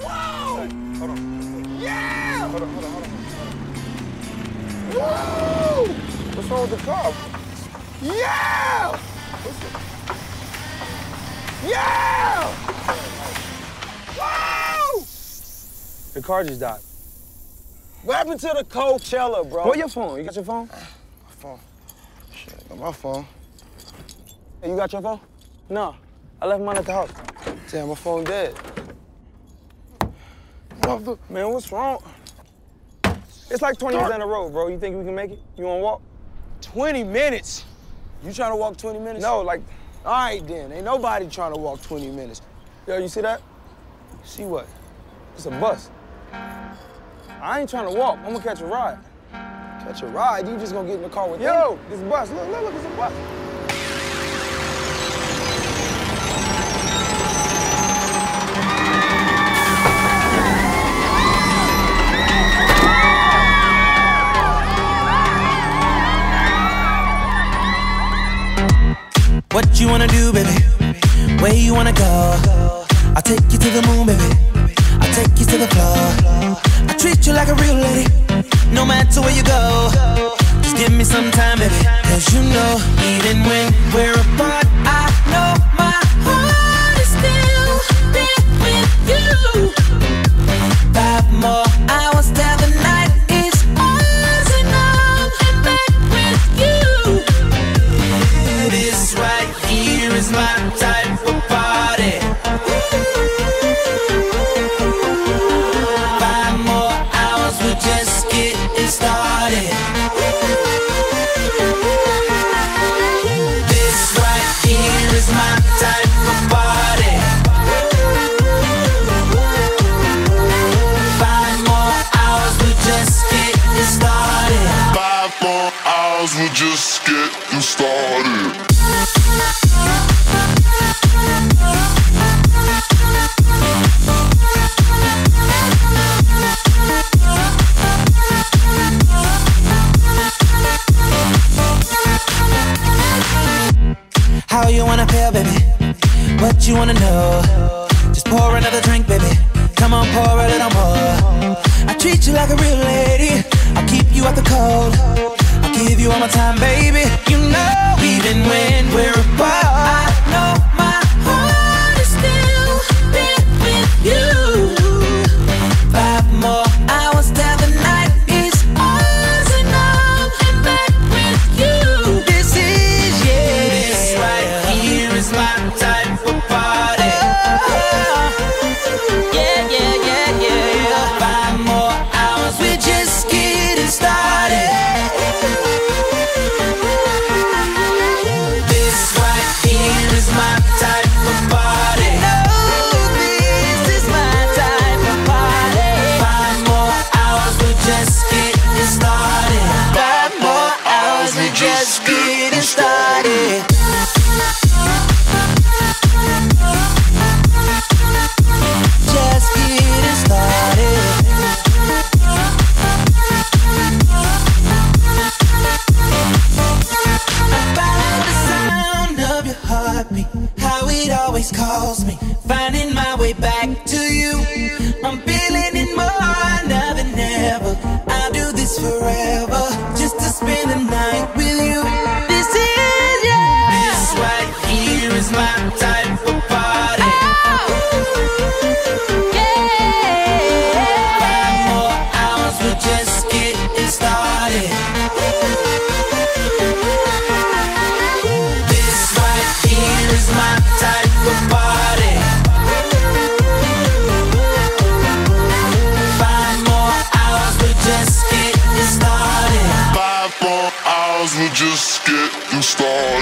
Whoa! Hold on. Yeah! Hold on, hold on, hold on. Whoa! What's wrong with the car? Yeah! Yeah! Whoa! The car just died. What happened to the Coachella, bro? Where your phone? You got your phone? Ah, my phone. Shit, I got my phone. Hey, you got your phone? No. I left mine at the house. Damn, my phone dead. Mother- Man, what's wrong? It's like 20 minutes down the road, bro. You think we can make it? You wanna walk? 20 minutes? You trying to walk 20 minutes? No, like, All right, then. Ain't nobody trying to walk 20 minutes. yo, you see that? See what? It's a bus. I ain't trying to walk. I'm gonna catch a ride. Catch a ride? You just gonna get in the car with them? Yo, this bus. Look, look, look, it's a bus. What you wanna do, baby? Where you wanna go? I'll take you to the moon, baby. I'll take you to the floor. I treat you like a real lady, no matter where you go. Just give me some time, baby. Cause you know, even when we're apart, we're just getting started. How you wanna feel, baby? What you wanna know? Just pour another drink, baby. Come on, pour a little more. I treat you like a real lady. I'll keep you out the cold. All my time, baby. You know, even when we're apart, heartbeat, how it always calls me. Finding my way back to you. I'm feeling it more now than ever. I'll do this forever, just getting started.